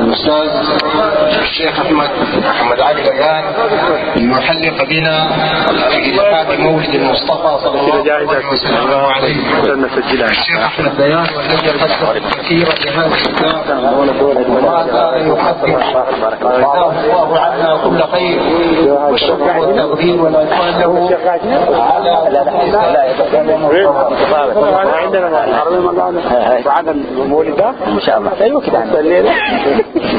ಅಲ್ಲ الأستاذ الشيخ أحمد محمد علي بيان ليحلق بنا في إلحاد مولد المصطفى صلى الله عليه وسلم. الشيخ أحمد بيان والذي قدم كثيرا لهذا الكتاب. زال يقدم؟ الله عنا كل خير والشكر والتقدير والعرفان له على عندنا المولد ده إن شاء الله. أيوه كده.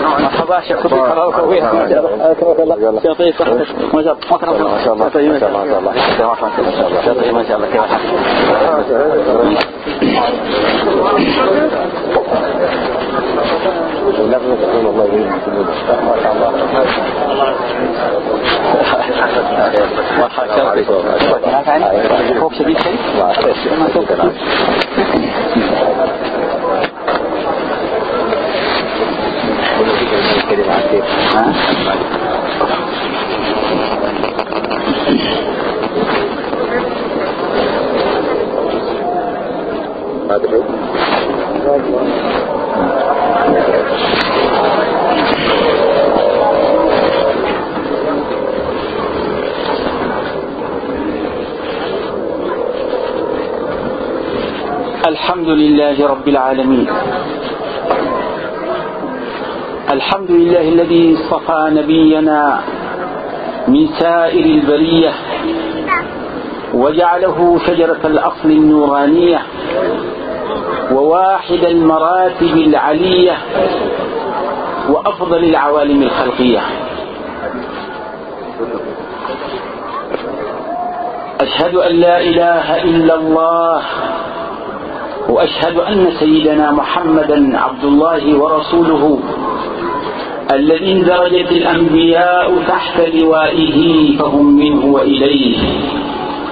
مرحبا شيخ خذ قراءة قوية ما شاء الله اكرمك الله شيخ طيب ما شاء الله ما شاء الله ما شاء الله ما شاء الله ما شاء الله شيخ طيب ما شاء الله كيف لفظ تكون الله ما شاء الله خوف شديد شيء؟ الحمد لله رب العالمين. الحمد لله الذي اصطفى نبينا من سائر البرية وجعله شجرة الأصل النورانية وواحد المراتب العلية وأفضل العوالم الخلقية. أشهد أن لا إله إلا الله وأشهد أن سيدنا محمدا عبد الله ورسوله الذي اندرجت الأنبياء تحت لوائه فهم منه وإليه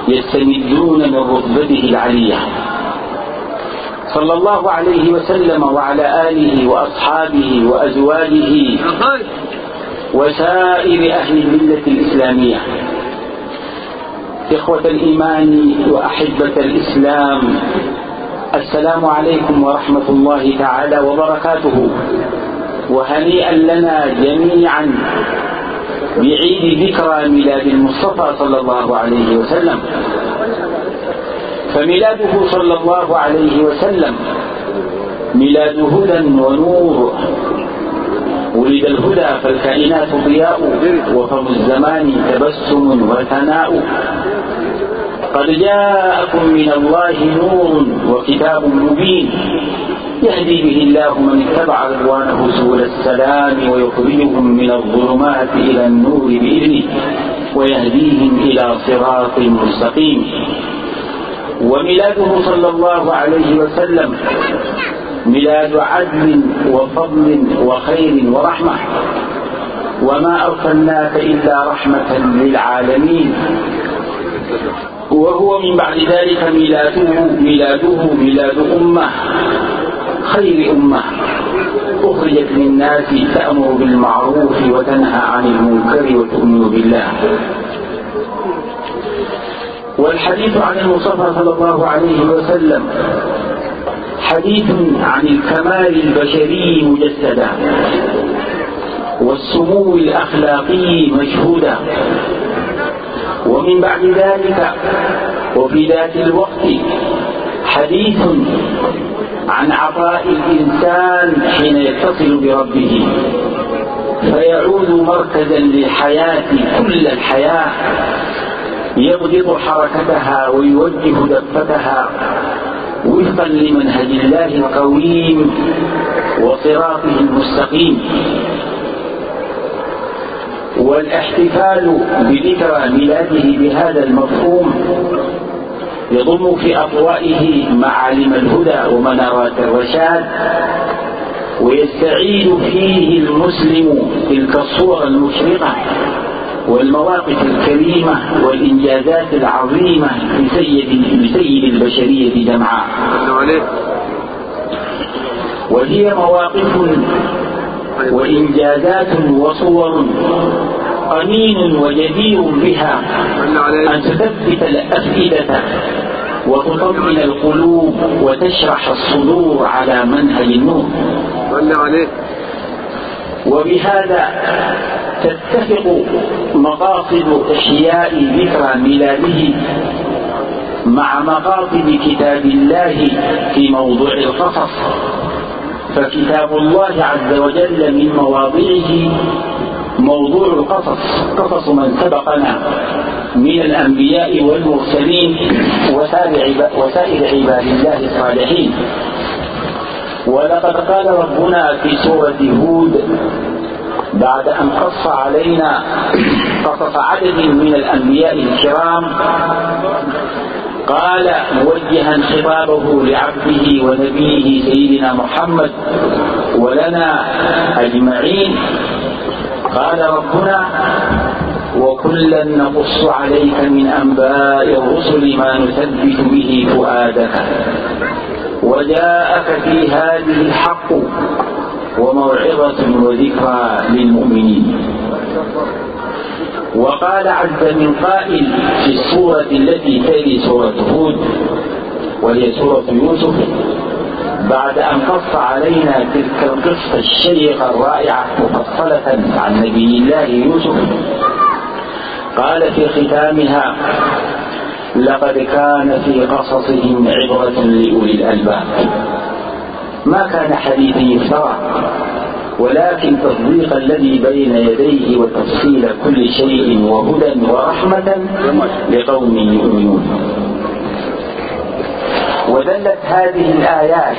يستمدون من رتبته العلية. صلى الله عليه وسلم وعلى آله وأصحابه وأزواجه وسائر أهل الملة الإسلامية. إخوة الإيمان وأحبة الإسلام السلام عليكم ورحمة الله تعالى وبركاته. وهنيئا لنا جميعا بعيد ذكرى ميلاد المصطفى صلى الله عليه وسلم. فميلاده صلى الله عليه وسلم ميلاد هدى ونور. ولد الهدى فالكائنات ضياء وفم الزمان تبسم وثناء. قد جاءكم من الله نور وكتاب مبين. يهدي به الله من اتبع رضوانه سبل السلام ويخرجهم من الظلمات إلى النور بإذنه ويهديهم إلى صراط مستقيم وميلاده صلى الله عليه وسلم ميلاد عدل وفضل وخير ورحمة. وما أرسلناك إلا رحمة للعالمين. وهو من بعد ذلك ميلاده ميلاده ميلاد أمة خير أمة. أخرجت للناس تأمر بالمعروف وتنهى عن المنكر وتؤمن بالله. والحديث عن المصطفى صلى الله عليه وسلم حديث عن الكمال البشري مجسدا والسمو الأخلاقي مشهودا. ومن بعد ذلك وفي ذات الوقت حديث عن عطاء الإنسان حين يتصل بربه فيعود مركزا للحياة كل الحياة. يضبط حركتها ويوجه دفتها وفقا لمنهج الله القويم وصراطه المستقيم. والاحتفال بذكرى ميلاده بهذا المفهوم يضم في أطوائه معالم الهدى ومنارات الرشاد ويستعيد فيه المسلم تلك الصور المشرقة. والمواقف الكريمة والإنجازات العظيمة لسيد, لسيد البشرية جمعاء. وهي مواقف وإنجازات وصور قنين وجدير بها أن تثبت الأفئدة وتطمئن القلوب وتشرح الصدور على منهج النور. وبهذا تتفق مقاصد إحياء ذكرى ميلاده مع مقاصد كتاب الله في موضوع القصص. فكتاب الله عز وجل من مواضعه موضوع القصص قصص من سبقنا من الأنبياء والمرسلين وسائر عباد الله الصالحين. ولقد قال ربنا في سورة هود بعد أن قص علينا قصص عدد من الأنبياء الكرام قال موجها خطابه لعبده ونبيه سيدنا محمد ولنا أجمعين. قال ربنا وكلا نقص عليك من أنباء الرسل ما نثبت به فؤادك. وجاءك في هذه الحق وموعظة وذكرى للمؤمنين. وقال عز من قائل في السورة التي تلي سورة هود وهي سورة يوسف بعد أن قص علينا تلك القصة الشيقة الرائعة مفصلة عن نبي الله يوسف قال في ختامها لقد كان في قصصهم عبرة لأولي الألباب. ما كان حديثا يفترى ولكن تصديق الذي بين يديه وتفصيل كل شيء وهدى ورحمة لقوم يؤمنون. ودلت هذه الآيات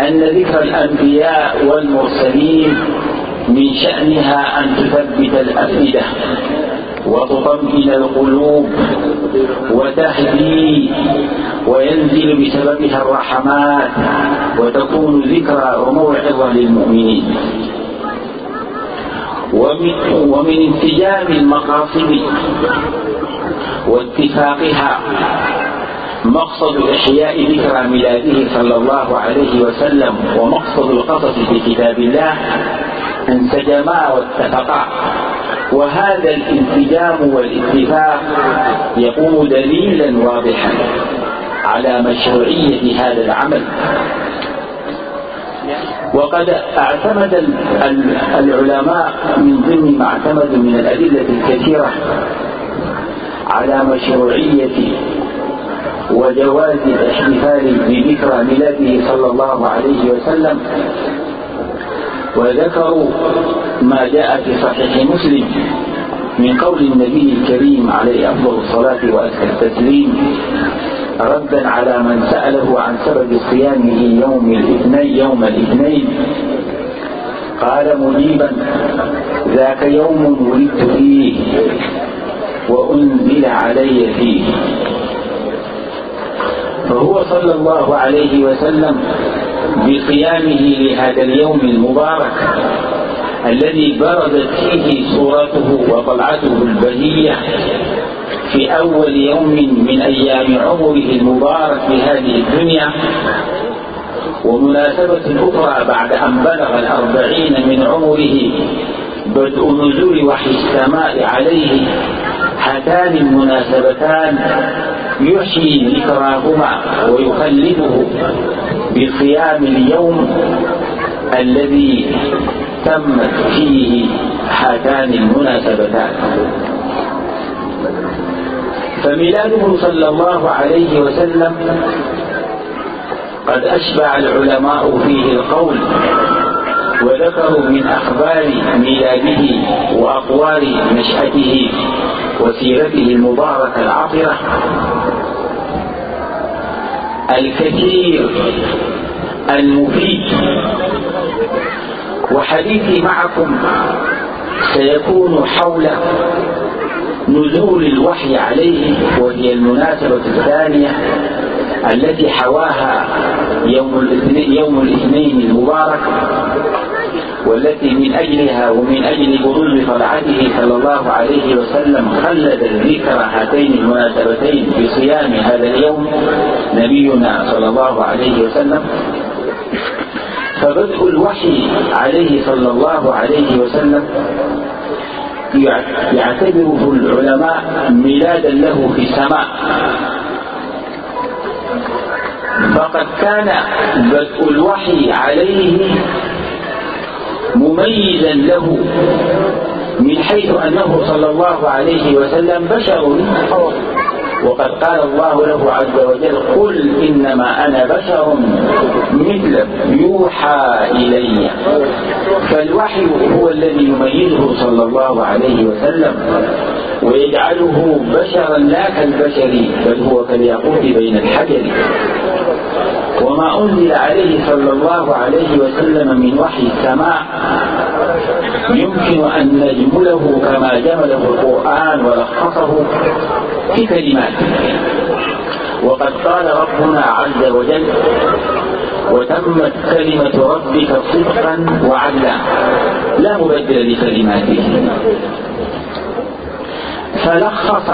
أن ذكر الأنبياء والمرسلين من شأنها أن تثبت الأفئدة. وتطمئن القلوب وتهدي وينزل بسببها الرحمات وتكون ذكرى وموعظة للمؤمنين. ومن, ومن انسجام المقاصد واتفاقها مقصد إحياء ذكرى ميلاده صلى الله عليه وسلم ومقصد القصص في كتاب الله انسجما واتفقا. وهذا الانسجام والاتفاق يقوم دليلا واضحا على مشروعية هذا العمل. وقد اعتمد العلماء من ضمن ما اعتمدوا من الأدلة الكثيرة على مشروعية وجواز الاحتفال بذكرى ميلاده صلى الله عليه وسلم وذكروا ما جاء في صحيح مسلم من قول النبي الكريم عليه أفضل الصلاة وأزكى التسليم ردا على من سأله عن سبب صيامه يوم الاثنين يوم الاثنين. قال مجيبا ذاك يوم ولدت فيه وأنزل علي فيه. فهو صلى الله عليه وسلم بقيامه لهذا اليوم المبارك. الذي برزت فيه صورته وطلعته البهية في أول يوم من أيام عمره المبارك في هذه الدنيا ومناسبة أخرى بعد أن بلغ الأربعين من عمره بدء نزول وحي السماء عليه هاتان المناسبتان يحيي ذكراهما ويخلده بصيام اليوم الذي تمت فيه هاتان المناسبتان. فميلاده صلى الله عليه وسلم قد أشبع العلماء فيه القول وذكروا من أخبار ميلاده وأقوال نشأته وسيرته المباركة العطرة. الكثير المفيد وحديثي معكم سيكون حول نزول الوحي عليه وهي المناسبة الثانية التي حواها يوم الاثنين, يوم الاثنين المبارك والتي من أجلها ومن أجل بروز طلعته صلى الله عليه وسلم خلد الذكر هاتين المناسبتين بصيام هذا اليوم نبينا صلى الله عليه وسلم. فبدء الوحي عليه صلى الله عليه وسلم يعتبره العلماء ميلادا له في السماء. فقد كان بدء الوحي عليه مميزا له من حيث أنه صلى الله عليه وسلم بشر وقد قال الله له عز وجل قل إنما أنا بشر مثلك يوحى إلي. فالوحي هو الذي يميزه صلى الله عليه وسلم ويجعله بشرا لا كالبشر بل هو كالياقوت بين الحجر. وما أنزل عليه صلى الله عليه وسلم من وحي السماء يمكن أن نجمله كما جمله القرآن ولخصه في كلمات. وقد قال ربنا عز وجل وتمت كلمة ربك صدقا وعدلا. لا مبدل لكلماته. فلخص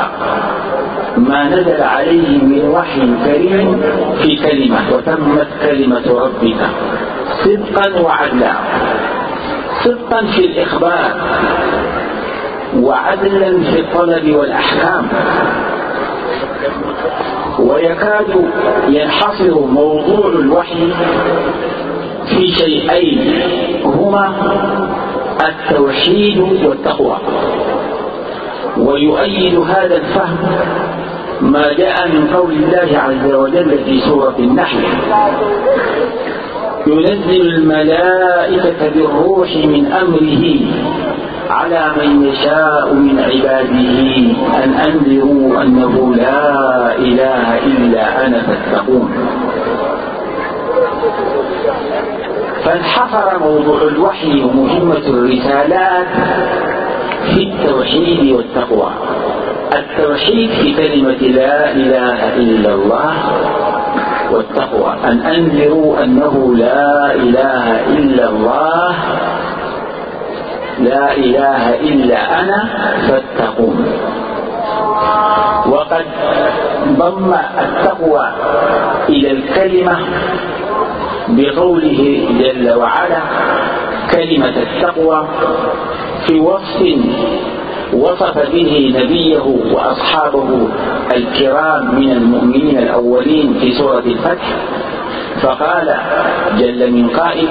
ما نزل عليه من وحي كريم في كلمة وتمت كلمة ربك. صدقا وعدلا. صدقا في الإخبار. وعدلا في الطلب والأحكام. ويكاد ينحصر موضوع الوحي في شيئين هما التوحيد والتقوى. ويؤيد هذا الفهم ما جاء من قول الله عز وجل في سورة النحل. ينزل الملائكة بالروح من أمره على من يشاء من عباده أن أنذروا أنه لا إله إلا أنا فاتقون. فانحصر موضوع الوحي ومهمة الرسالات في التوحيد والتقوى. التوحيد في كلمة لا إله إلا الله والتقوى. أن أنذروا أنه لا إله إلا الله لا إله إلا أنا فاتقون. وقد ضم التقوى إلى الكلمة بقوله جل وعلا كلمة التقوى في وصف وصف به نبيه وأصحابه الكرام من المؤمنين الأولين في سورة الفتح فقال جل من قائل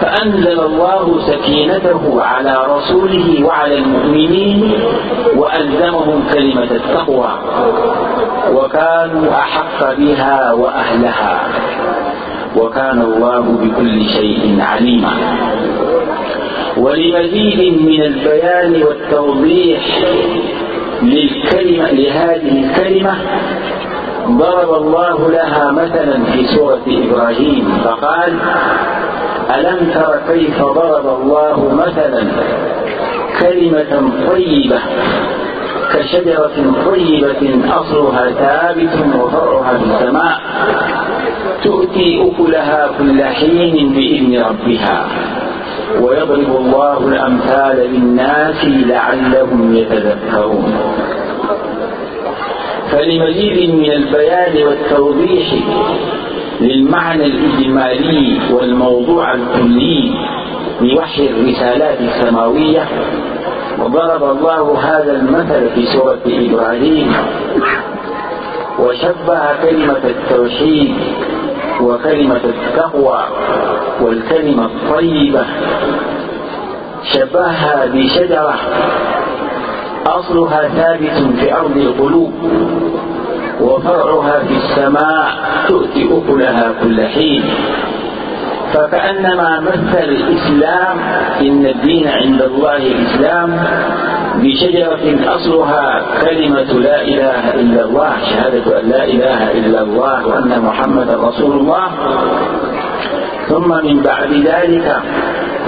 فأنزل الله سكينته على رسوله وعلى المؤمنين وألزمهم كلمة التقوى وكانوا أحق بها وأهلها وكان الله بكل شيء عليما. ولمزيد من البيان والتوضيح للكلمة لهذه الكلمة ضرب الله لها مثلا في سورة إبراهيم فقال ألم تر كيف ضرب الله مثلا كلمة طيبة كشجرة طيبة أصلها ثابت وفرعها في السماء تؤتي أكلها كل حين بإذن ربها. ويضرب الله الأمثال للناس لعلهم يتذكرون. فلمزيد من البيان والتوضيح للمعنى الإجمالي والموضوع الكلي لوحي الرسالات السماوية وضرب الله هذا المثل في سورة إبراهيم وشبه كلمة التوحيد وكلمة التقوى والكلمة الطيبة شبهها بشجرة أصلها ثابت في أرض القلوب وفرعها في السماء تؤتي أكلها كل حين. فكأنما مثل الإسلام إن الدين عند الله الإسلام بشجرة أصلها كلمة لا إله إلا الله شهادة أن لا إله إلا الله وأن محمدا رسول الله. ثم من بعد ذلك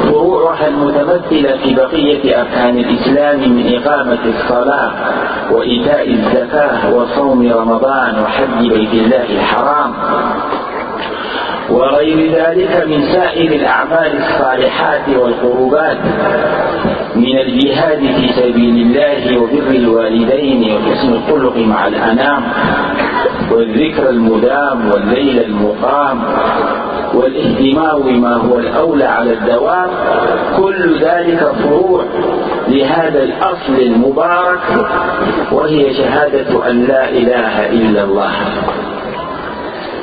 فروعها المتمثلة في بقية أركان الإسلام من إقامة الصلاة وإيتاء الزكاة وصوم رمضان وحج بيت الله الحرام. وغير ذلك من سائر الأعمال الصالحات والقربات. من الجهاد في سبيل الله وبر الوالدين وحسن الخلق مع الأنام والذكر المدام والليل المقام والاهتمام بما هو الأولى على الدوام كل ذلك فروع لهذا الأصل المبارك وهي شهادة أن لا إله إلا الله.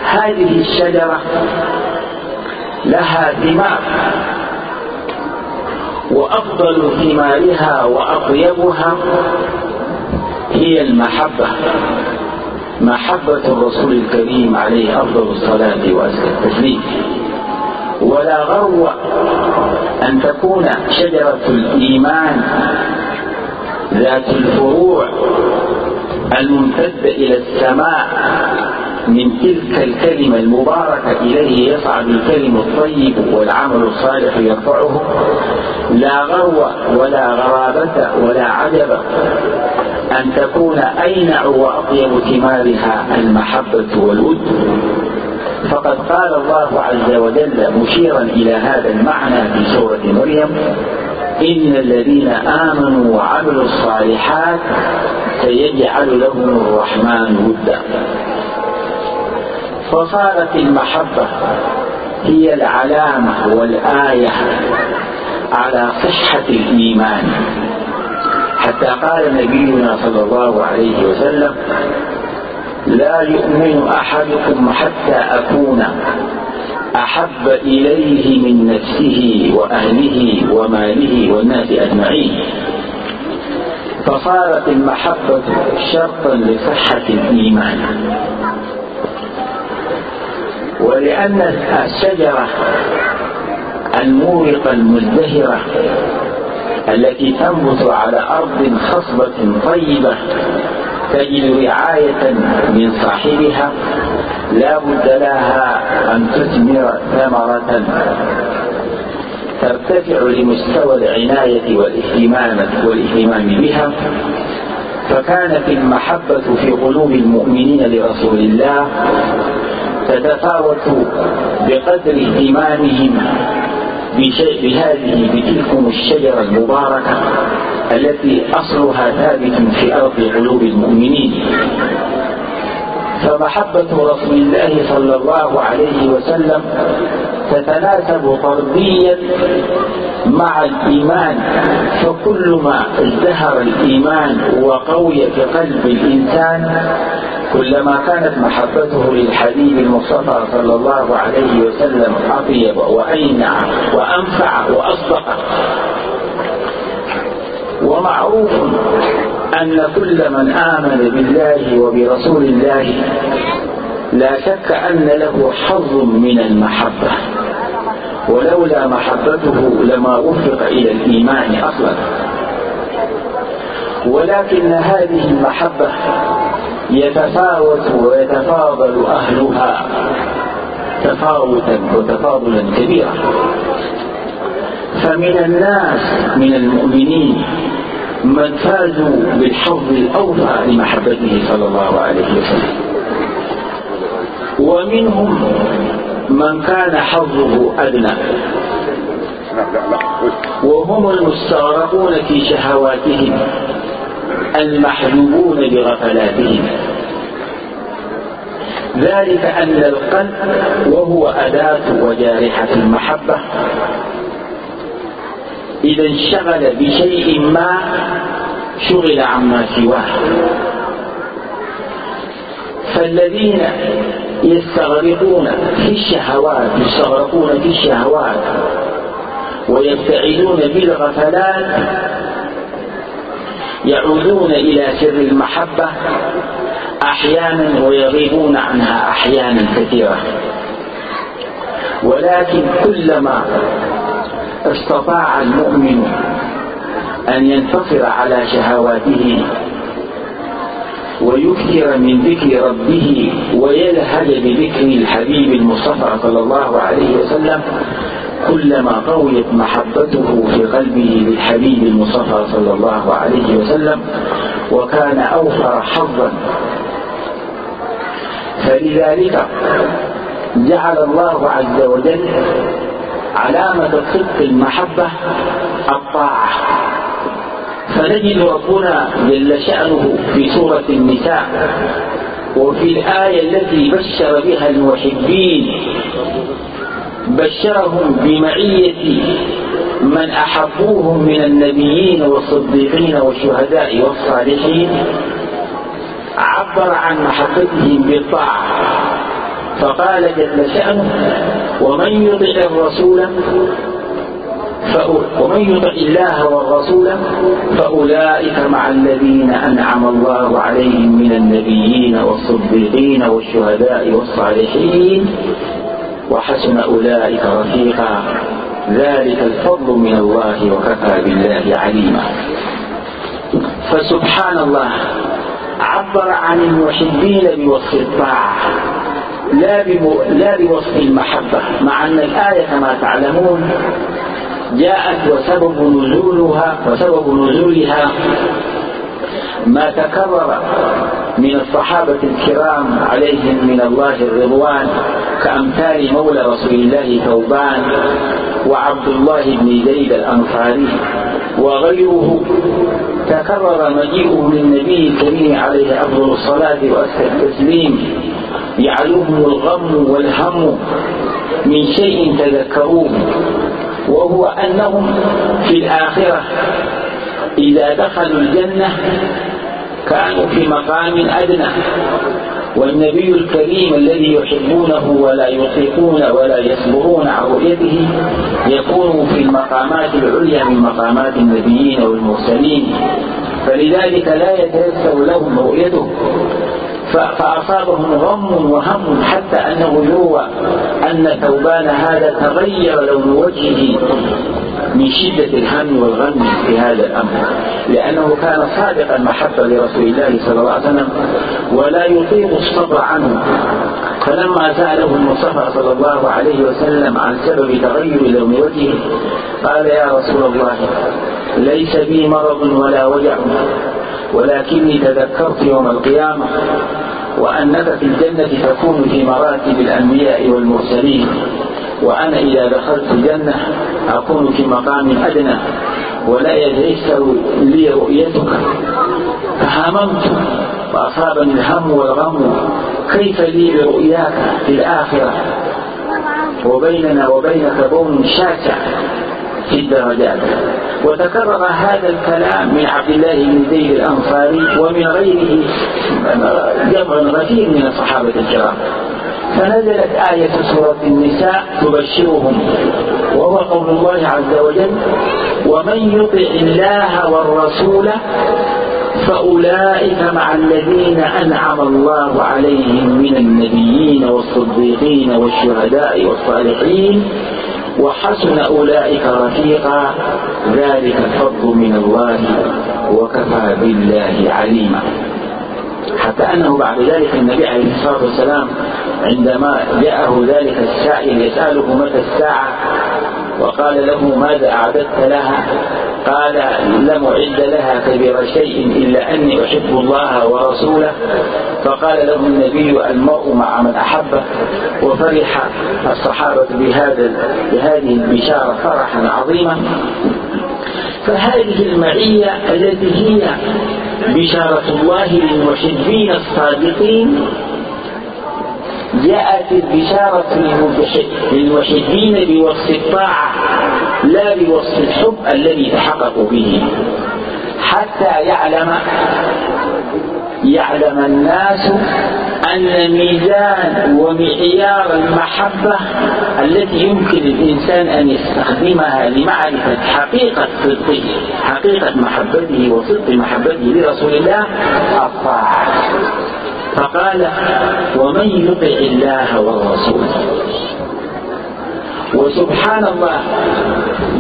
هذه الشجرة لها ثمار. وأفضل ثمارها وأطيبها هي المحبة. محبة الرسول الكريم عليه أفضل الصلاة وأزكى التسليم. ولا غرو أن تكون شجرة الإيمان ذات الفروع الممتدة إلى السماء من تلك الكلمة المباركة إليه يصعد الكلم الطيب والعمل الصالح يرفعه. لا غرو ولا غرابة ولا عجب أن تكون أينع وأطيب ثمارها المحبة والود. فقد قال الله عز وجل مشيرا إلى هذا المعنى في سورة مريم إن الذين آمنوا وعملوا الصالحات سيجعل لهم الرحمن ودا. فصارت المحبة هي العلامة والآية على صحة الإيمان. حتى قال نبينا صلى الله عليه وسلم لا يؤمن أحدكم حتى أكون أحب إليه من نفسه وأهله وماله والناس أجمعين. فصارت المحبة شرطا لصحة الإيمان. ولأن الشجرة المورقة المزدهرة التي تنبت على أرض خصبة طيبة تجد رعاية من صاحبها لا بد لها أن تثمر ثمرة ترتفع لمستوى العناية والاهتمام والإهتمام بها. فكانت المحبة في قلوب المؤمنين لرسول الله تتفاوت بقدر اهتمامهم بهذه بتلكم الشجرة المباركة التي أصلها ثابت في أرض قلوب المؤمنين. فمحبة رسول الله صلى الله عليه وسلم تتناسب طرديا مع الإيمان فكل ما ازدهر الإيمان وقوي في قلب الإنسان كلما كانت محبته للحبيب المصطفى صلى الله عليه وسلم أطيب وأينع وأنفع وأصدق. ومعروف أن كل من آمن بالله وبرسول الله لا شك أن له حظ من المحبة ولولا محبته لما وفق إلى الإيمان أصلا. ولكن هذه المحبة يتفاوت ويتفاضل أهلها تفاوتا وتفاضلا كبيرا. فمن الناس من المؤمنين من فازوا بالحظ الأوفى لمحبته صلى الله عليه وسلم. ومنهم من كان حظه أدنى. وهم المستغرقون في شهواتهم المحجوبون بغفلاتهم ذلك أن القلب وهو أداة وجارحة المحبة إذا انشغل بشيء ما شغل عما سواه. فالذين يستغرقون في الشهوات يستغرقون في الشهوات ويبتعدون بالغفلات يعودون إلى سر المحبة أحيانا ويغيبون عنها أحيانا كثيرة. ولكن كلما استطاع المؤمن أن ينتصر على شهواته ويكثر من ذكر ربه ويلهج بذكر الحبيب المصطفى صلى الله عليه وسلم كلما قويت محبته في قلبه للحبيب المصطفى صلى الله عليه وسلم وكان أوفر حظا. فلذلك جعل الله عز وجل علامة صدق المحبة الطاعة. فنجد ربنا جل شأنه في سورة النساء وفي الآية التي بشر بها المحبين. بشرهم بمعية من أحبوهم من النبيين والصديقين والشهداء والصالحين. عبر عن محبتهم بالطاعة. فقال جل شأنه ومن يطع الرسول ومن يطع الله والرسول فأولئك مع الذين أنعم الله عليهم من النبيين والصديقين والشهداء والصالحين وحسن أولئك رفيقا. ذلك الفضل من الله وكفى بالله عليما. فسبحان الله عبر عن المحبين بوصف الطاعة. لا لا بوصف المحبة مع أن الآية كما تعلمون جاءت وسبب نزولها وسبب نزولها ما تكرر من الصحابة الكرام عليهم من الله الرضوان كأمثال مولى رسول الله ثوبان وعبد الله بن زيد الأنصاري وغيره. تكرر مجيئه للنبي الكريم عليه أفضل الصلاة وأسكى التسليم يعلوهم الغم والهم من شيء تذكروه وهو أنهم في الآخرة إذا دخلوا الجنة كانوا في مقام أدنى. والنبي الكريم الذي يحبونه ولا يطيقون ولا يصبرون عن رؤيته يكون في المقامات العليا من مقامات النبيين والمرسلين. فلذلك لا يتيسر لهم رؤيته. فأصابهم غم وهم حتى أنه يروى أن ثوبان هذا تغير لون وجهه. من شدة الهم والغم في هذا الأمر. لأنه كان صادق المحبة لرسول الله صلى الله عليه وسلم ولا يطيق الصبر عنه. فلما سأله المصطفى صلى الله عليه وسلم عن سبب تغير لون وجهه قال يا رسول الله ليس بي مرض ولا وجع ولكني تذكرت يوم القيامة. وأنك في الجنة تكون في مراتب الأنبياء والمرسلين. وأنا إذا دخلت الجنة أكون في مقام أدنى. ولا يتيسر لي رؤيتك. فهممت. وأصابني الهم والغم. كيف لي برؤياك في الآخرة؟ وبيننا وبينك بون شاسع. في الدرجات وتكرر هذا الكلام من عبد الله بن زيد الأنصاري ومن غيره جمع غفير من الصحابة الكرام. فنزلت آية سورة النساء تبشرهم وهو قول الله عز وجل ومن يطع الله والرسول فأولئك مع الذين أنعم الله عليهم من النبيين والصديقين والشهداء والصالحين وحسن أولئك رفيقا ذلك الفضل من الله وكفى بالله عليما. حتى أنه بعد ذلك النبي عليه الصلاة والسلام عندما جاءه ذلك السائل يسأله متى الساعة وقال له ماذا أعددت لها؟ قال لم أعد لها كبير شيء إلا أني أحب الله ورسوله. فقال له النبي المرء مع من أحبه. وفرح الصحابة بهذا بهذه البشارة فرحا عظيما. فهذه المعية التي هي بشارة الله للمحبين الصادقين جاءت البشارة للمحبين بوصف الطاعة لا بوصف الحب الذي تحققوا به. حتى يعلم يعلم الناس أن ميزان ومعيار المحبة التي يمكن الإنسان أن يستخدمها لمعرفة حقيقة صدقه حقيقة محبته وصدق محبته لرسول الله الطاعة. فقال ومن يطع الله والرسول. وسبحان الله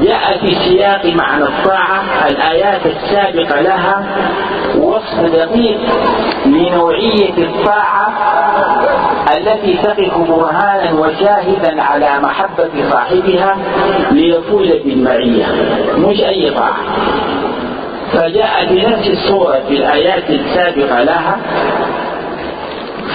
جاء في سياق معنى الطاعة الآيات السابقة لها وصف دقيق لنوعية الطاعة التي تقف برهانا وشاهدا على محبة صاحبها ليفوز بالمعية مش أي طاعة. فجاء بنفس الصورة في الآيات السابقة لها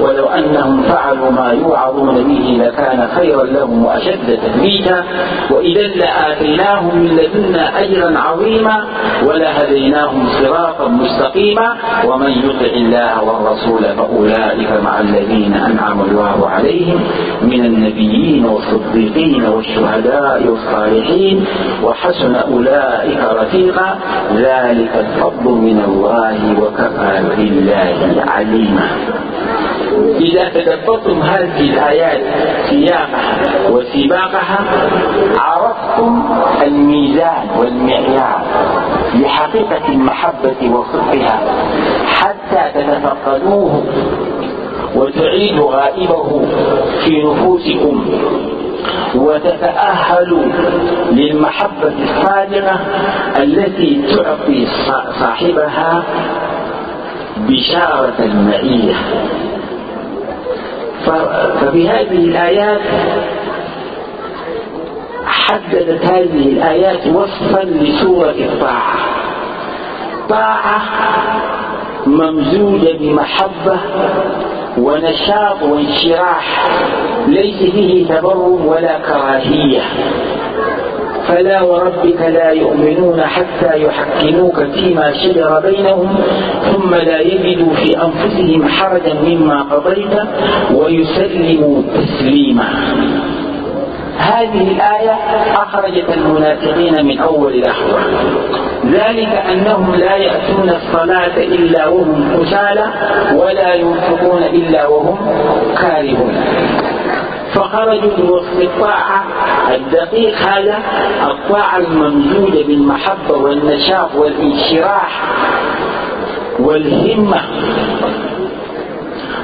ولو أنهم فعلوا ما يوعظون به لكان خيرا لهم وأشد تثبيتا. وإذا لآتيناهم من لدنا أجرا عظيما ولهديناهم صراطا مستقيما. ومن يطع الله والرسول فأولئك مع الذين أنعم الله عليهم من النبيين والصديقين والشهداء والصالحين. وحسن أولئك رفيقا. ذلك الفضل من الله وكفى بالله عليما. إذا تدبرتم هذه الآيات سياقها وسباقها عرفتم الميزان والمعيار لحقيقة المحبة وصدقها حتى تتفقدوه وتعيدوا غائبه في نفوسكم وتتأهلوا للمحبة الصادقة التي تعطي صاحبها بشارة المعية. فبهذه الآيات حددت هذه الآيات وصفا لسورة الطاعة. طاعة ممزوجة بمحبة ونشاط وانشراح ليس فيه تبرم ولا كراهية. فلا وربك لا يؤمنون حتى يحكموك فيما شجر بينهم ثم لا يجدوا في أنفسهم حرجا مما قضيت ويسلموا تسليما. هذه الآية أخرجت المنافقين من أول لحظة ذلك أنهم لا يأتون الصلاة إلا وهم كسالى ولا ينفقون إلا وهم كارهون. فخرجوا بوصف الطاعة الدقيق هذا الطاعة الممزوجة بالمحبة والنشاط والانشراح والهمة.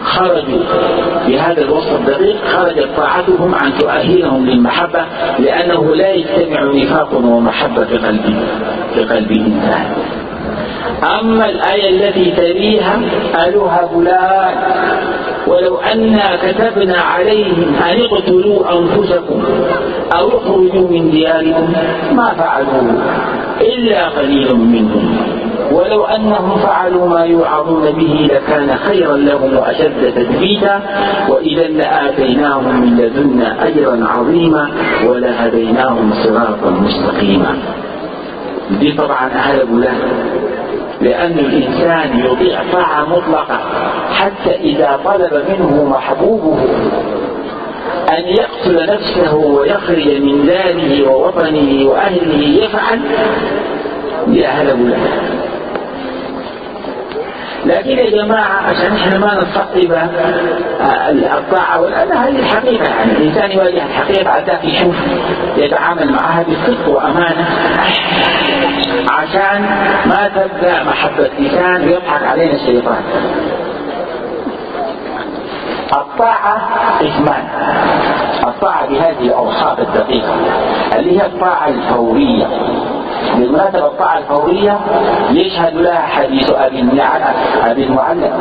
خرجوا بهذا الوصف الدقيق خرجت طاعتهم عن تؤهلهم للمحبة لأنه لا يجتمع نفاق ومحبة في قلب في قلب الإنسان أما الآية التي تليها ألها فلان ولو أنا كتبنا عليهم أن اقتلوا أنفسكم أو اخرجوا من دياركم ما فعلوا إلا قليل منهم. ولو أنهم فعلوا ما يوعظون به لكان خيرا لهم وأشد تثبيتا وإذا لآتيناهم من لدنا أجرا عظيما ولهديناهم صراطا مستقيما. دي طبعا أهل له لأن الإنسان يطيع طاعة مطلقة حتى إذا طلب منه محبوبه أن يقتل نفسه ويخرج من داره ووطنه وأهله يفعل يأهله له لكن يا جماعة عشان إحنا ما نصطب الطاعة والأذى هذه الحقيقة. يعني الإنسان يواجه الحقيقة بعد يشوف يتعامل معها بصدق وأمانة عشان ما تبدأ محبة لسان ويضحك علينا الشيطان. الطاعة اسمان الطاعة بهذه الأوصاف الدقيقة اللي هي الطاعة الفورية. بالمناسبة الطاعة الفورية يشهد لها حديث أبي أبي المعلى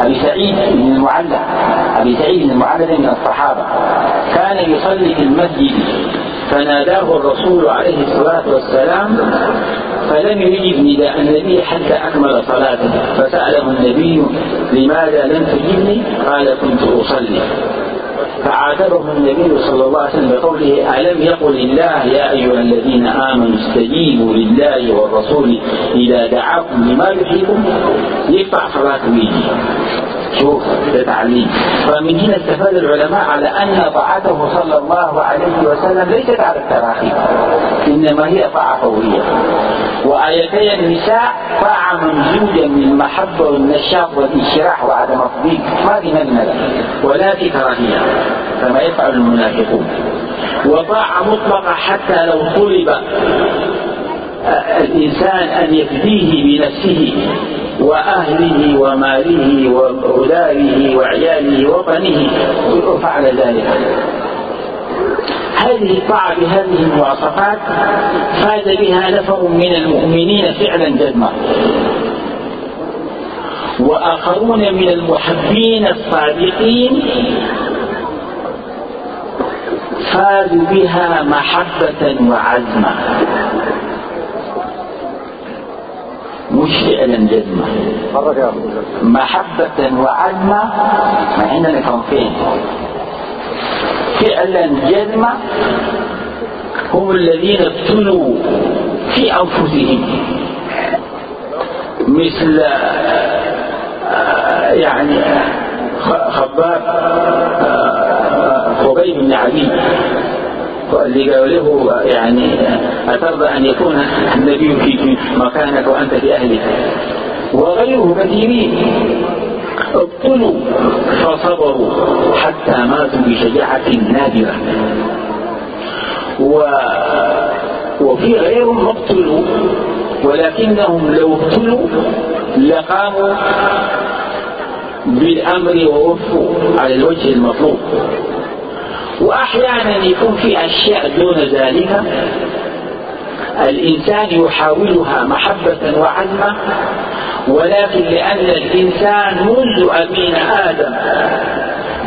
أبي سعيد بن المعلى أبي سعيد بن المعلى من الصحابة. كان يصلي في المسجد فناداه الرسول عليه الصلاة والسلام فلم يجب نداء النبي حتى أكمل صلاته. فسأله النبي لماذا لم تجبني؟ قال كنت أصلي. فعاتبه النبي صلى الله عليه وسلم بقوله ألم يقل الله يا أيها الذين آمنوا استجيبوا لله والرسول إذا دعاكم لما يحييكم؟ يقطع صلاة ويجي شوف ده تعليم فمن هنا استفاد العلماء على أن طاعته صلى الله عليه وسلم ليست على التراخي إنما هي طاعة فورية وآيتي النساء طاعة ممزوجة من المحبة والنشاط والانشراح وعدم التضييق. ما في مجملة ولا في كراهية كما يفعل المنافقون. وطاعة مطلقة حتى لو طلب الإنسان أن يفديه بنفسه. وأهله وماله وأولاده وعياله وطنه فعل ذلك. هذه الطاعة بهذه المواصفات فاز بها نفر من المؤمنين فعلا جزما وآخرون من المحبين الصادقين فازوا بها محبة وعزما. مش فعلا جزمة محبة وعزمة ما عندنا صنفين فعلا جزمة هم الذين ابتلوا في أنفسهم. مثل آه، يعني خباب آه، خبيب بن عدي. اللي قال له يعني أترضى أن يكون النبي في مكانك وأنت في أهلك. وغيره كثيرين. ابتلوا فصبروا حتى ماتوا بشجاعة نادرة. و وفي غيرهم ابتلوا ولكنهم لو ابتلوا لقاموا بالأمر ووفوا على الوجه المطلوب. وأحيانا يكون في أشياء دون ذلك. الإنسان يحاولها محبة وعزمة ولكن لأن الإنسان منذ أبينا آدم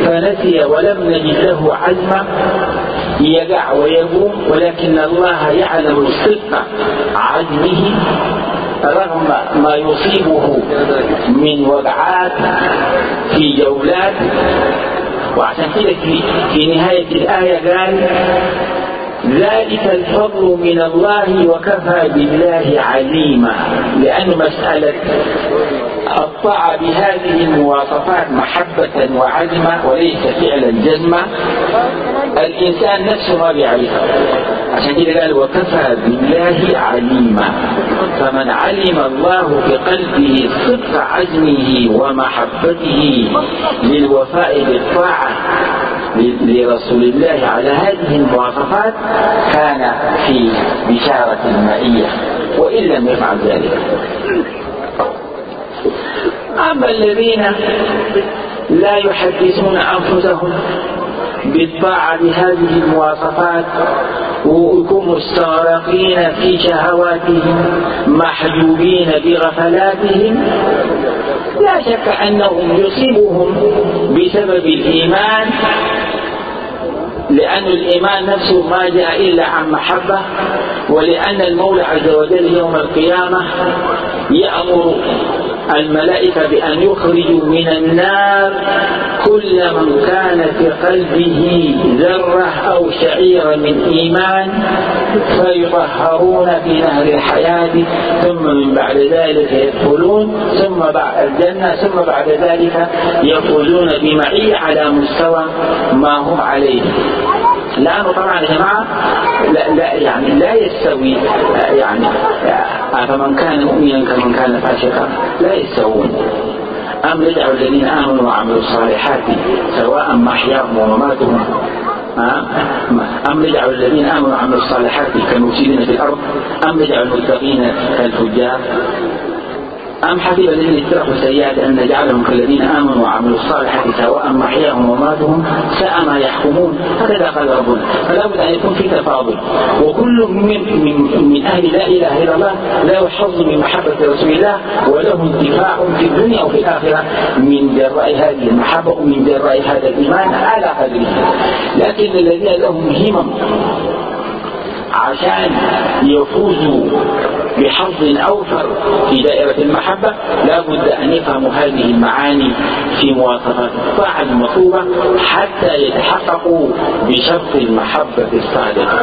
فنسي ولم نجد له عزمة يقع ويقوم ولكن الله يعلم صدق عزمه رغم ما يصيبه من وقعات في جولات. وعشان كده في, نهاية الآية قال ذلك الفضل من الله وكفى بالله عليما. لأن مسألة الطاعة بهذه المواصفات محبة وعزمة وليس فعلا جزمة الإنسان نفسه ما بيعرفها. عشان كده قال وكفى بالله عليما. فمن علم الله في قلبه صدق عزمه ومحبته للوفاء بالطاعة لرسول الله على هذه المواصفات كان في بشارة مائية وإن لم يفعل ذلك. أما الذين لا يحدثون أنفسهم بالطاعة بهذه المواصفات ويكونوا مستغرقين في شهواتهم محجوبين بغفلاتهم. لا شك أنهم يصيبهم بسبب الإيمان لأن الإيمان نفسه ما جاء إلا عن محبة ولأن المولى عز وجل يوم القيامة يأمر الملائكة بأن يخرجوا من النار كل من كان في قلبه ذرة أو شعيرة من إيمان فيطهرون في نهر الحياة ثم من بعد ذلك يدخلون ثم بعد الجنة ثم بعد ذلك يفوزون بمعية على مستوى ما هم عليه. لأنه طبعا يا جماعة لا, لا يعني لا يستوي يعني فمن كان مؤمنا كمن كان فاسقا لا يستوون. أم ندعو الذين آمنوا وعملوا الصالحات سواء محياهم ومماتهم؟ أم ندعو الذين آمنوا وعملوا الصالحات كالمفسدين في الأرض؟ أم ندعو المتقين كالفجار؟ أم حسب الذين اتقوا السيئات أن نجعلهم كالذين آمنوا وعملوا الصالحات سواء محياهم وماتهم ساء ما يحكمون هكذا قال ربنا. فلا بد أن يكون في تفاضل. وكل من, من, من أهل لا إله إلا الله له حظ من محبة رسول الله وله انتفاع في الدنيا وفي الآخرة من جراء هذه المحبة ومن جراء هذا الإيمان على قدره لكن الذين لهم همم عشان يفوزوا بحظ أوفر في دائرة المحبة لا بد أن يفهموا هذه المعاني في مواصفات الطاعة المطلوبة حتى يتحققوا بشرط المحبة الصادقة.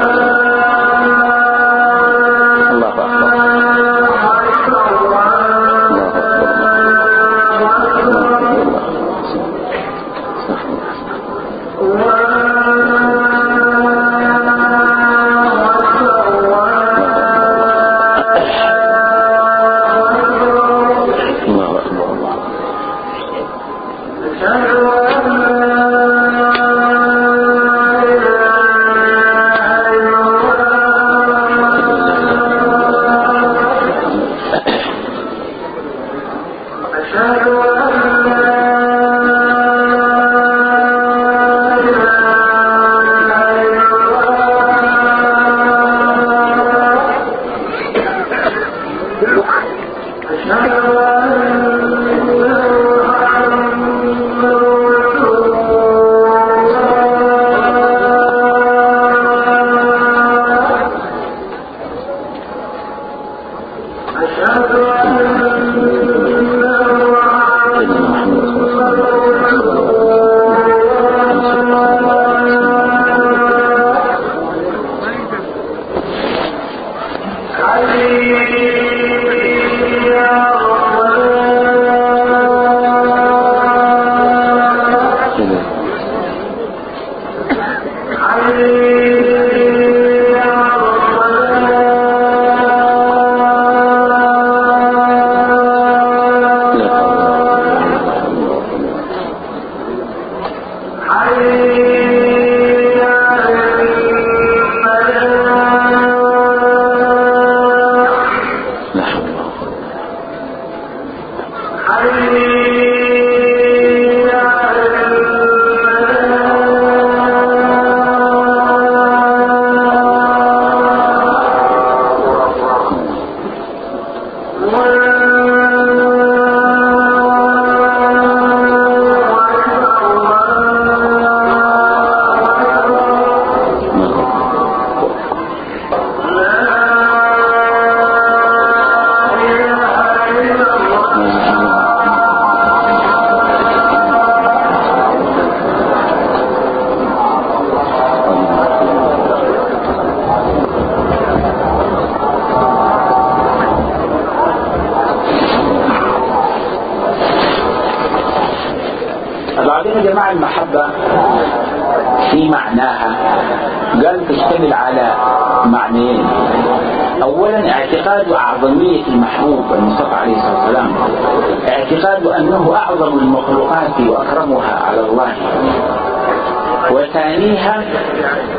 وثانيها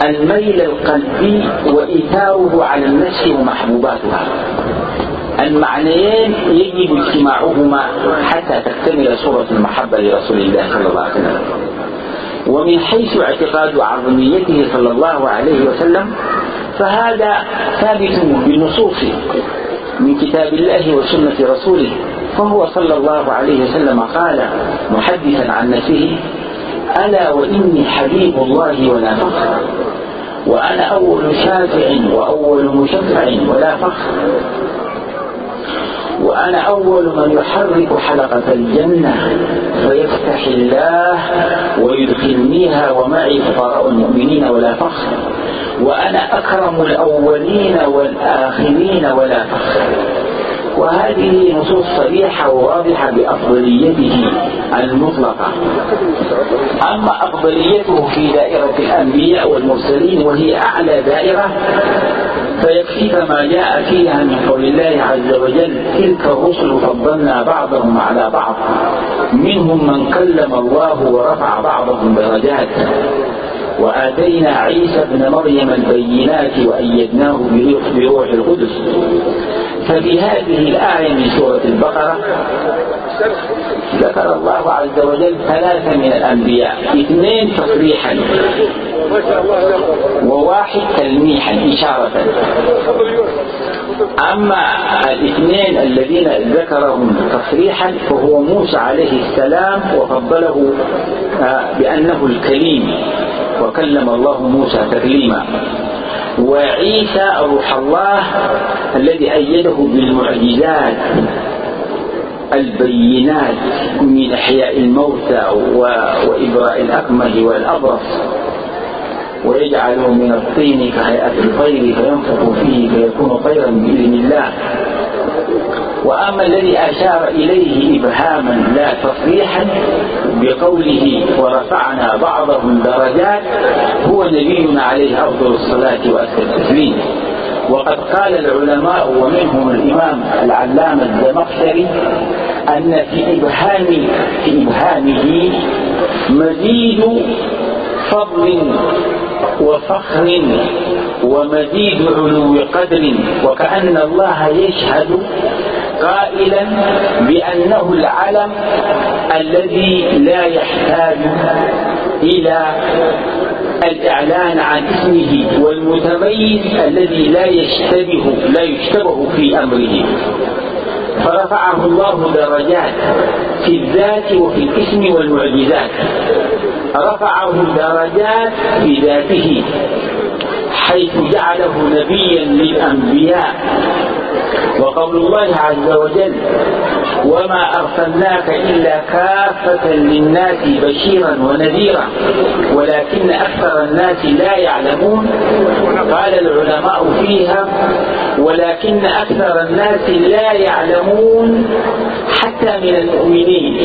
الميل القلبي وإيثاره على النفس ومحبوباتها. المعنيين يجب اجتماعهما حتى تكتمل صورة المحبة لرسول الله صلى الله عليه وسلم. ومن حيث اعتقاد عظميته صلى الله عليه وسلم فهذا ثابت بالنصوص. من كتاب الله وسنة رسوله فهو صلى الله عليه وسلم قال محدثا عن نفسه ألا وإني حبيب الله ولا فخر وأنا أول شافع وأول مشفع ولا فخر. وأنا أول من يحرك حلقة الجنة فيفتح الله ويدخلنيها ومعي فقراء المؤمنين ولا فخر. وأنا أكرم الأولين والآخرين ولا فخر. وهذه نصوص صريحة وواضحة بأفضليته المطلقة. أما أفضليته في دائرة الأنبياء والمرسلين وهي أعلى دائرة فيكفيك ما جاء فيها من قول الله عز وجل تلك الرسل فضلنا بعضهم على بعض. منهم من كلم الله ورفع بعضهم درجات. وآتينا عيسى ابن مريم البينات وأيدناه بروح القدس. ففي هذه الآية من سورة البقرة ذكر الله عز وجل ثلاثة من الأنبياء اثنين تصريحا. وواحد تلميحا إشارة أما الاثنين الذين ذكرهم تصريحا فهو موسى عليه السلام وفضله آه، بأنه الكليم وكلم الله موسى تكليما. وعيسى روح الله الذي أيده بالمعجزات البينات من إحياء الموتى وإبراء الأكمه والأبرص. ويجعله من الطين كهيئة الطير فينفخ فيه فيكون طيرا بإذن الله. وأما الذي أشار إليه إبهاما لا تصريحا بقوله ورفعنا بعضهم درجات هو نبينا عليه أفضل الصلاة وأكثر التسليم وقد قال العلماء ومنهم الإمام العلامة الزمخشري أن في إبهام في إبهامه مزيد فضل وفخر ومزيد علو قدر وكأن الله يشهد قائلا بأنه العلم الذي لا يحتاج إلى الإعلان عن اسمه والمتميز الذي لا يشتبه لا يشتبه في أمره. فرفعه الله درجات في الذات وفي الاسم والمعجزات. رفعه درجات في ذاته حيث جعله نبيا للأنبياء. وقول الله عز وجل وما أرسلناك إلا كافة للناس بشيرا ونذيرا ولكن أكثر الناس لا يعلمون قال العلماء فيها ولكن أكثر الناس لا يعلمون حتى من المؤمنين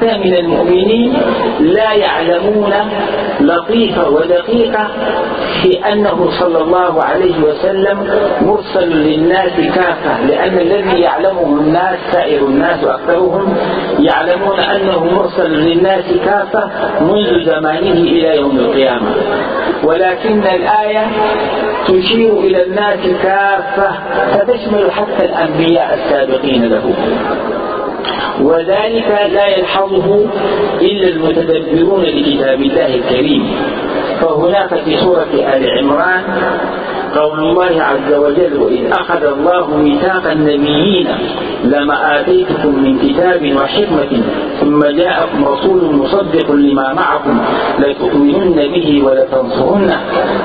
حتى من المؤمنين لا يعلمون لطيفة ودقيقة في أنه صلى الله عليه وسلم مرسل للناس كافة لأن الذي يعلمه الناس سائر الناس وأكثرهم يعلمون أنه مرسل للناس كافة منذ زمانه إلى يوم القيامة. ولكن الآية تشير إلى الناس كافة فتشمل حتى الأنبياء السابقين له. وذلك لا يلحظه إلا المتدبرون لكتاب الله الكريم. فهناك في سورة آل عمران قول الله عز وجل وإذ أخذ الله ميثاق النبيين لما آتيتكم من كتاب وحكمة ثم جاءكم رسول مصدق لما معكم لتؤمنن به ولتنصرنه.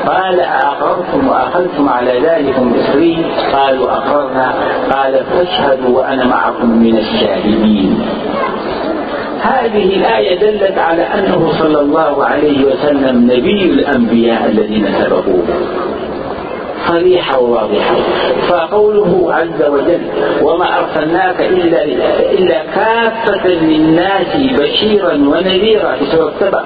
قال أأقررتم وأخذتم على ذلك إصري قالوا أقررنا. قال فاشهدوا وأنا معكم من الشاهدين. هذه الآية دلت على أنه صلى الله عليه وسلم نبي الأنبياء الذين سبقوه. صريحة وواضحة. فقوله عز وجل وما أرسلناك إلا, إلا كافة للناس بشيرا ونذيرا في سورة سبع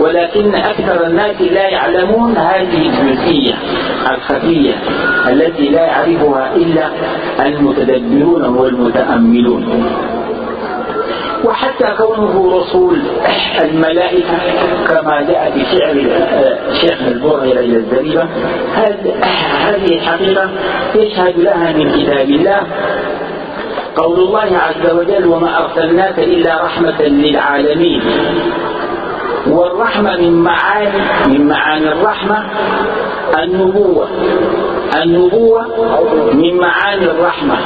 ولكن أكثر الناس لا يعلمون هذه الجزئية الخفية التي لا يعرفها إلا المتدبرون والمتأملون. وحتى كونه رسول الملائكة كما جاء في شعر شيخ البرهي إلى الزريبة. هذه الحقيقة يشهد لها من كتاب الله. قول الله عز وجل وما أرسلناك إلا رحمة للعالمين. والرحمة من معاني من معاني الرحمة النبوة. النبوة من معاني الرحمة.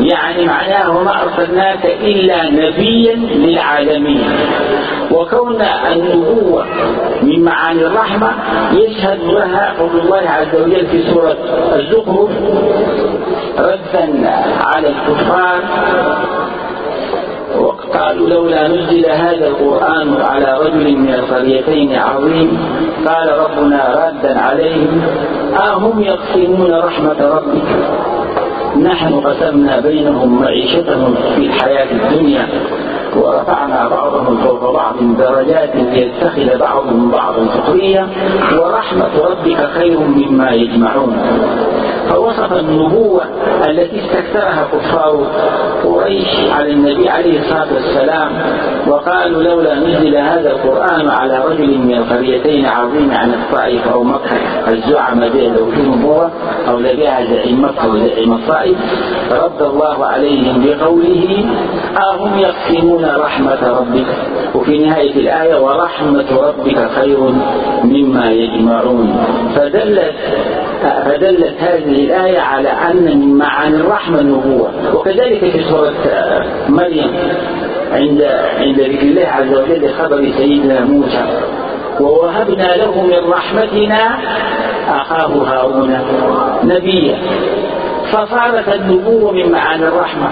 يعني معناه وما أرسلناك إلا نبيا للعالمين. وكون النبوة من معاني الرحمة يشهد لها قول الله عز وجل في سورة الزخرف ردا على الكفار وقالوا لولا نزل هذا القرآن على رجل من القريتين عظيم قال ربنا ردا عليهم أهم يقسمون رحمة ربك؟ نحن قسمنا بينهم معيشتهم في الحياة الدنيا ورفعنا بعضهم فوق بعض درجات ليتخذ بعضهم بعضا سخريا ورحمة ربك خير مما يجمعون. فوصف النبوة التي استكثرها كفار قريش على النبي عليه الصلاة والسلام وقالوا لولا نزل هذا القرآن على رجل من القريتين عظيم عن الطائف أو مكة الزعم به لو في نبوة أو لبها زعيم مكة وزعيم الطائف فرد الله عليهم بقوله أهم يقسمون رحمة ربك. وفي نهاية الآية ورحمة ربك خير مما يجمعون. فدلت فدلت هذه الآية على أن من معاني الرحمة النبوة. وكذلك في سورة مريم عند عند ذكر الله عز وجل خبر سيدنا موسى. ووهبنا له من رحمتنا أخاه هارون نبيا. فصارت النبوة من معاني الرحمة.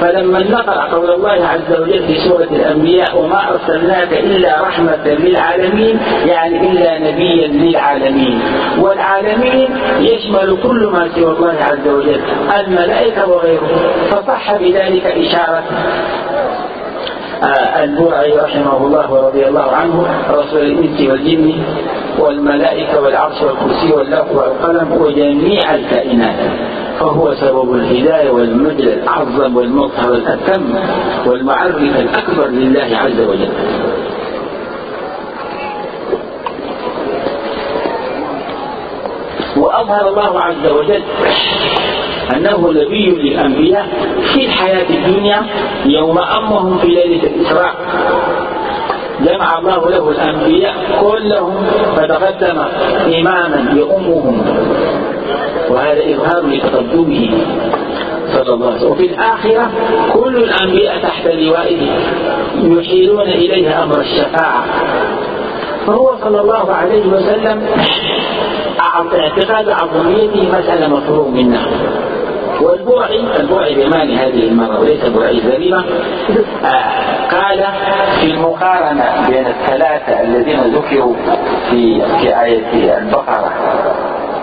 فلما نقرأ قول الله عز وجل في سورة الأنبياء وما أرسلناك إلا رحمة للعالمين يعني إلا نبيا للعالمين. والعالمين يشمل كل ما سوى الله عز وجل الملائكة وغيره فصح بذلك إشارة البرعي رحمه الله ورضي الله عنه رسول الإنس والجن والملائكة والعرش والكرسي واللوح والقلم وجميع الكائنات. فهو سبب الهداية والمجد الأعظم والمظهر الأتم والمعرف الأكبر لله عز وجل. وأظهر الله عز وجل أنه نبي للأنبياء في الحياة الدنيا يوم أمهم في ليلة الإسراء. جمع الله له الأنبياء كلهم فتقدم إماما يؤمهم وهذا إظهار لتقدمه صلى الله عليه وسلم. وفي الآخرة كل الأنبياء تحت لوائه يحيلون إليه أمر الشفاعة. فهو صلى الله عليه وسلم اعتقاد عظميته مسألة مفروغ منها. والبوعي البوعي بمال هذه المرة وليس بوعي الزريمة آه قال في المقارنة بين الثلاثة الذين ذكروا في في آية البقرة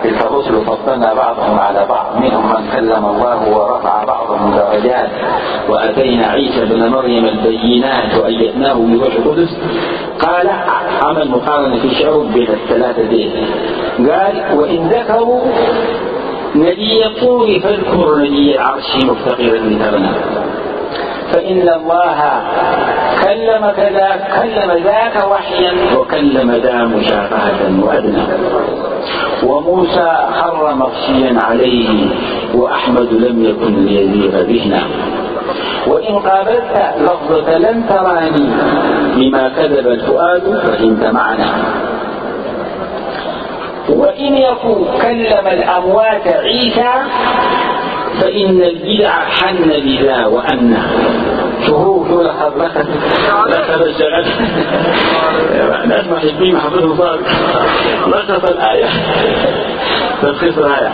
تلك الرسل فضلنا بعضهم على بعض منهم من كلم الله ورفع بعضهم درجات. وأتينا عيسى بن مريم البينات وأيدناه بروح القدس. قال عمل مقارنه في شعوب بين الثلاثه دين قال وإن ذكروا نبي الطور فاذكر نبي العرش مفتقرا مثلنا فإن الله كلم كذا كلم ذاك وحيا وكلم ذا مشافهة وأدنى. وموسى خر مغشيا عليه وأحمد لم يكن ليزيغ بهنا. وإن قابلت لفظة لن تراني بما كذب الفؤاد فإنت معنا وإن يكن كلم الأموات عيسى فإن البدع حن بذا وأن شو لقد لقد لقد الشغل ناس محبين حفظهم صار. لقط الآية. تلخيص الآية.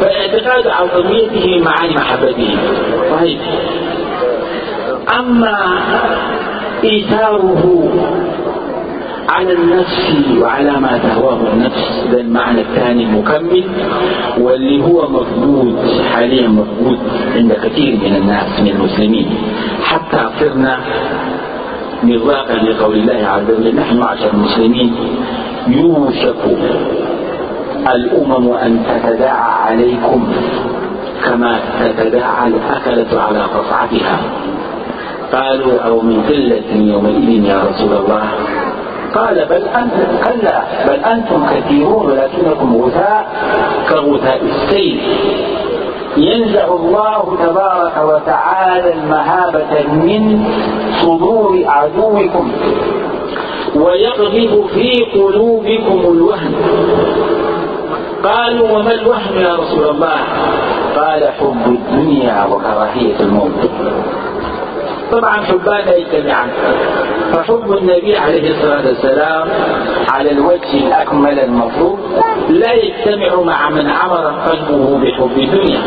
فاعتقاد عظميته معاني محبته. صحيح. أما إيثاره على النفس وعلى ما تهواه النفس ده المعنى الثاني المكمل واللي هو مفقود حاليا مفقود عند كثير من الناس من المسلمين. حتى صرنا مصداقا لقول الله عز وجل نحن معشر المسلمين. يوشك الأمم أن تتداعى عليكم كما تتداعى الأكلة على قصعتها. قالوا أو من قلة يومئذ يا رسول الله قال بل أنتم كلا بل أنتم كثيرون ولكنكم غثاء كغثاء السيل. ينزع الله تبارك وتعالى المهابة من صدور عدوكم ويقذف في قلوبكم الوهن. قالوا وما الوهن يا رسول الله؟ قال حب الدنيا وكراهية الموت. طبعا حبان يجتمعان فحب النبي عليه الصلاة والسلام على الوجه الأكمل المطلوب لا يجتمع مع من عمر قلبه بحب الدنيا.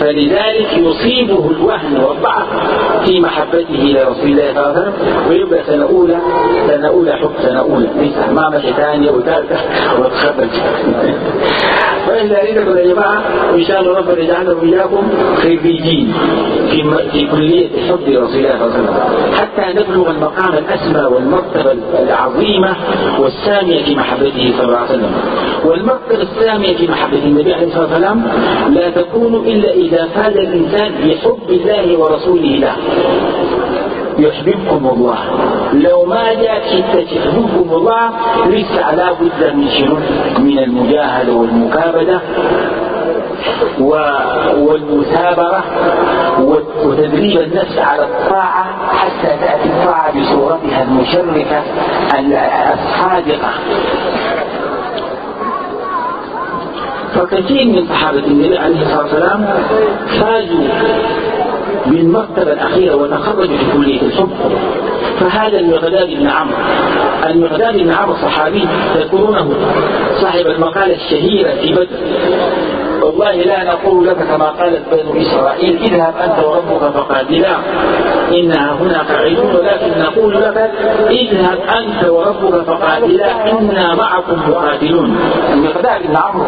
فلذلك يصيبه الوهن والضعف في محبته لرسول الله صلى الله عليه وسلم ويبقى سنة أولى سنة أولى حب سنة أولى لسه ما مشي ثانية وثالثة وتخرج فلذلك يا جماعة إن شاء الله ربنا يجعلنا وإياكم خريجين في في كلية حب رسول الله صلى الله عليه وسلم. حتى نبلغ المقام الأسمى والمرتبة العظيمة والسامية في محبته صلى الله عليه وسلم. والمرتبة السامية في محبة النبي عليه الصلاة والسلام لا تكون إلا إذا فاز الإنسان بحب الله ورسوله له. يحببكم الله. لو ما جاء حتى يحببكم الله لسه لا بد من شنو؟ من المجاهدة والمكابدة والمثابرة وتدريب النفس على الطاعة حتى تأتي الطاعة بصورتها المشرفة الصادقة. فكثير من صحابة النبي عليه الصلاة والسلام فازوا بالمرتبة الأخيرة وتخرجوا في كلية الحب فهذا المقداد بن عمرو. المقداد بن عمرو الصحابي تذكرونه. صاحب المقالة الشهيرة في بدر. والله لا نقول لك كما قالت بنو إسرائيل اذهب أنت وربك فقاتلا إنها هنا قاعدون ولكن نقول لك اذهب أنت وربك فقاتلا إنا معكم مقاتلون. المقداد بن عمرو.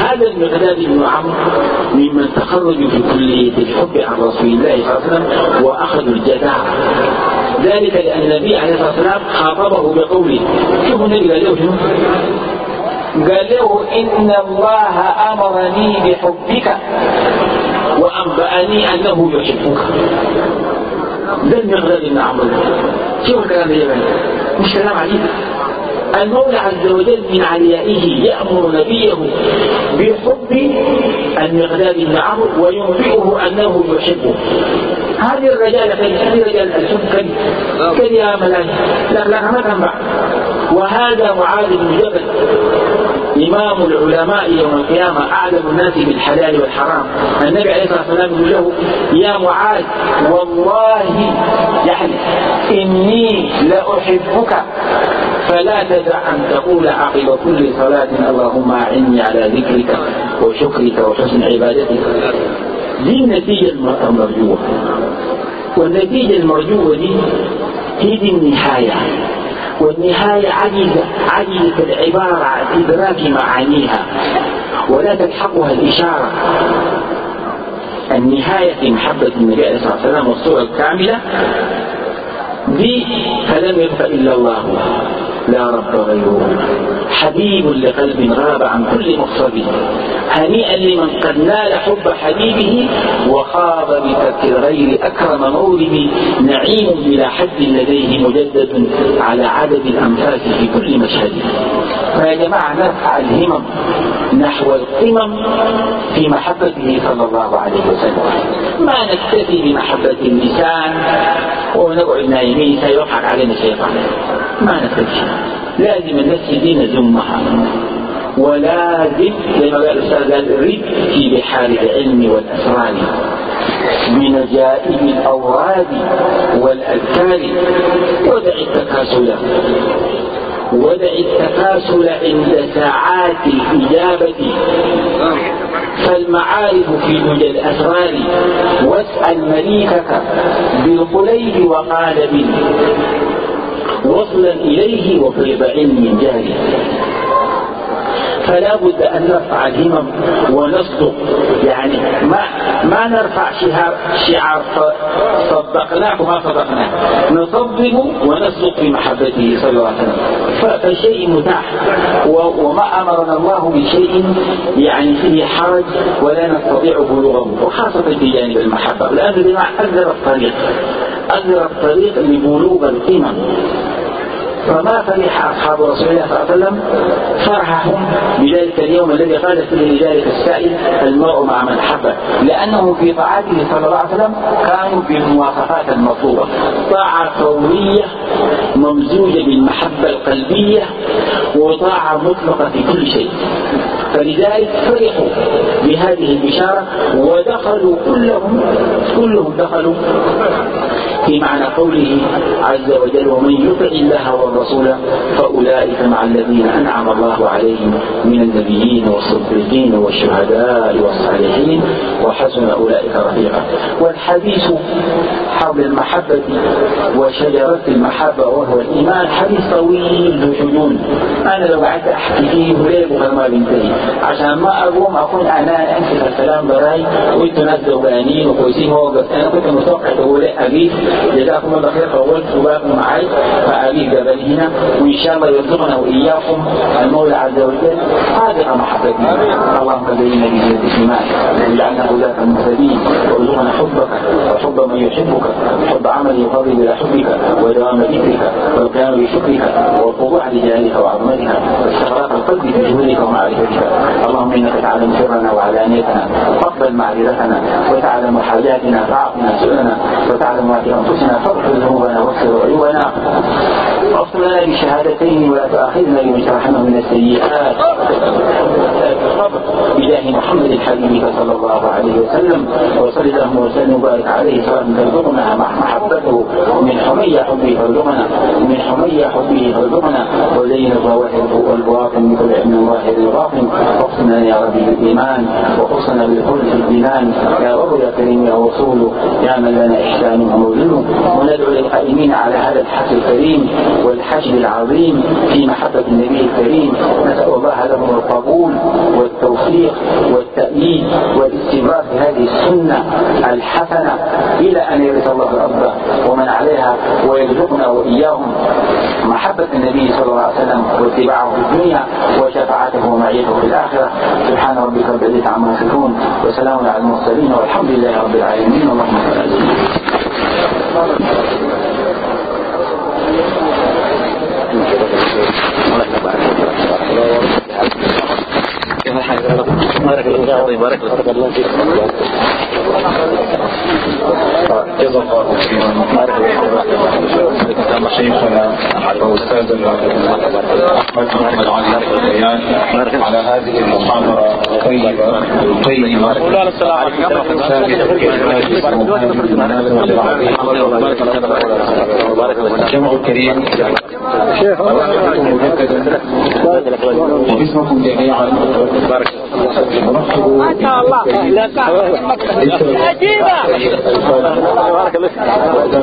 هذا المقداد بن عمرو ممن تخرجوا في كلية الحب عن رسول الله صلى الله عليه وسلم وأخذوا الجزاء ذلك لأن النبي عليه الصلاة والسلام خاطبه بقوله. شوفوا النبي قال شنو؟ قال له إن الله أمرني بحبك وأنبأني أنه يحبك. ده المقداد بن عمرو شوف الكلام ده مش كلام عجيب. المولى عز وجل من عليائه يأمر نبيه بحب المقداد بن عمرو وينبئه أنه يحبه. هذه الرجال هذه رجال الحب كن كن يا ملائكة لا لا ما تنبع وهذا معاذ بن جبل إمام العلماء يوم القيامة أعلم الناس بالحلال والحرام. النبي عليه الصلاة والسلام يقول له يا معاذ والله يعني إني لأحبك فلا تدع أن تقول عقب كل صلاة اللهم أعني على ذكرك وشكرك وحسن عبادتك. دي النتيجة المرجوة. والنتيجة المرجوة دي هي دي النهاية. والنهاية عجزة عجزة العبارة عن إدراك معانيها ولا تلحقها الإشارة. النهاية في محبة النبي عليه الصلاة والسلام والصورة الكاملة دي فلم يبق إلا الله. لا رب غيره. حبيب لقلب غاب عن كل مقصد هنيئا لمن قد نال حب حبيبه وخاض بترك الغير أكرم مولد نعيم بلا حد لديه مجدد على عدد الأنفاس في كل مشهد. فيا جماعة نرفع الهمم نحو القمم في محبته صلى الله عليه وسلم. ما نكتفي بمحبة اللسان ونقعد نايمين سيضحك علينا الشيطان. ما نكتفي لازم النفس دين زمها ولازم زي ما قال الأستاذ قال في بحار العلم والأسرار. بنجائب الأوراد والأذكار. ودع التكاسل ودع التكاسل عند ساعات الإجابة. فالمعارف في دجى الأسرار. واسأل مليكك بالقليل وقالب وصلا إليه وفيض علم جاري. فلا بد أن نرفع الهمم ونصدق. يعني ما ما نرفع شعار شعار صدقناه وما صدقناه. نصدق ونصدق في محبته صلى الله عليه وسلم. فالشيء متاح. وما أمرنا الله بشيء يعني فيه حرج ولا نستطيع بلوغه. وخاصة في جانب المحبة. لأن بمعنى أقدر الطريق أقدر الطريق لبلوغ القمم. فما فرح أصحاب رسول الله صلى الله عليه وسلم. فرحهم بذلك اليوم الذي قال فيه لذلك السائل المرء مع من أحبه. لأنهم في طاعته صلى الله عليه وسلم كانوا بالمواصفات المطلوبة. طاعة فورية ممزوجة بالمحبة القلبية وطاعة مطلقة في كل شيء. فلذلك فرحوا بهذه البشارة ودخلوا كلهم كلهم دخلوا في معنى قوله عز وجل ومن يطع الله والرسول فأولئك مع الذين أنعم الله عليهم من النبيين والصديقين والشهداء والصالحين وحسن أولئك رفيقا. والحديث حول المحبة وشجرة المحبة وهو الإيمان. حديث طويل ذو شجون أنا لو قعدت أحكي فيه ليل ما بينتهي. عشان ما أقوم أكون أنا أمسك الكلام براي. وأنتوا ناس ذوقانين وكويسين ووقف. أنا كنت متوقع تقول أبي. جزاكم الله خير طولت وباكم معي فأبي قبل هنا وإن شاء الله يرزقنا وإياكم المولى عز وجل. صادق محبتنا اللهم زينا بزينة الإيمان واجعلنا هداة المهتدين وارزقنا حبك وحب من يحبك حب عمل يقرب إلى حبك ودوام ذكرك والقيام بشكرك والخضوع لجلالك وعظمتك واستغراق القلب في جهودك ومعرفتك. اللهم إنك تعلم سرنا وعلانيتنا فاقبل معذرتنا وتعلم حاجاتنا فاعطنا سؤلنا وتعلم ما أنفسنا فاغفر ذنوبنا واغفر عيوبنا لنا بشهادتين ولا تؤاخذنا بما شرحنا من السيئات. بجاه محمد الحبيب صلى الله عليه وسلم وصل اللهم وسلم وبارك عليه صلاة ترزقنا محبته من حمي حبه ترزقنا من حمي حبه ترزقنا وزين الظواهر والبواطن بكل علم ظاهر الباطن واقسمنا يا ربي بالإيمان وخصنا بالخلد في الجنان يا رب يا كريم يا رسول يا من لنا إحسان وموزن وندعو للقائمين على هذا الحفل الكريم. والحشد العظيم في محبة النبي الكريم. نسأل الله لهم القبول والتوفيق والتأييد والاستمرار في هذه السنة الحسنة إلى أن يرث الله الأرض ومن عليها ويرزقنا وإياهم. محبة النبي صلى الله عليه وسلم واتباعه في الدنيا وشفاعته ومعيته في الآخرة. سبحان ربك رب العزة عما يصفون. وسلام على المرسلين والحمد لله رب العالمين. اللهم صل على oleh kebahagiaan orang-orang بارك الله بارك الله فيك جزا الله خيرا شيخنا واستاذنا احمد محمد علي الريان على هذه المحاضره الطيبه القيمه الجمع الكريم. وباسمكم جميعا ما شاء الله. عجيبة بارك الله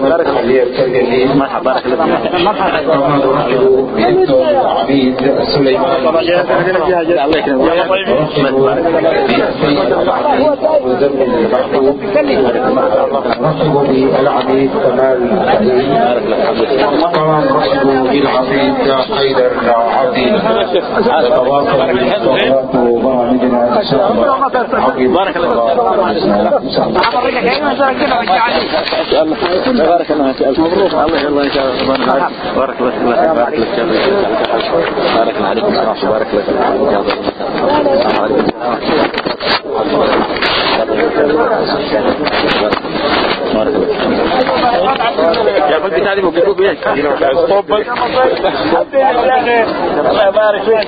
بارك الله مرحبا بارك الله مرحبا عبيد سليمان الله يكرمك رحبوا بالعبيد كمال رحبوا بالعبيد حيدر عبيد تواصل وبرامجنا ان شاء الله بارك الله بارك الله فيك مبروك الله الله يجزاك بارك الله بارك الله بارك الله عليك بارك الله يا قلبي تعالي بقول بيك لله الله يبارك فيك.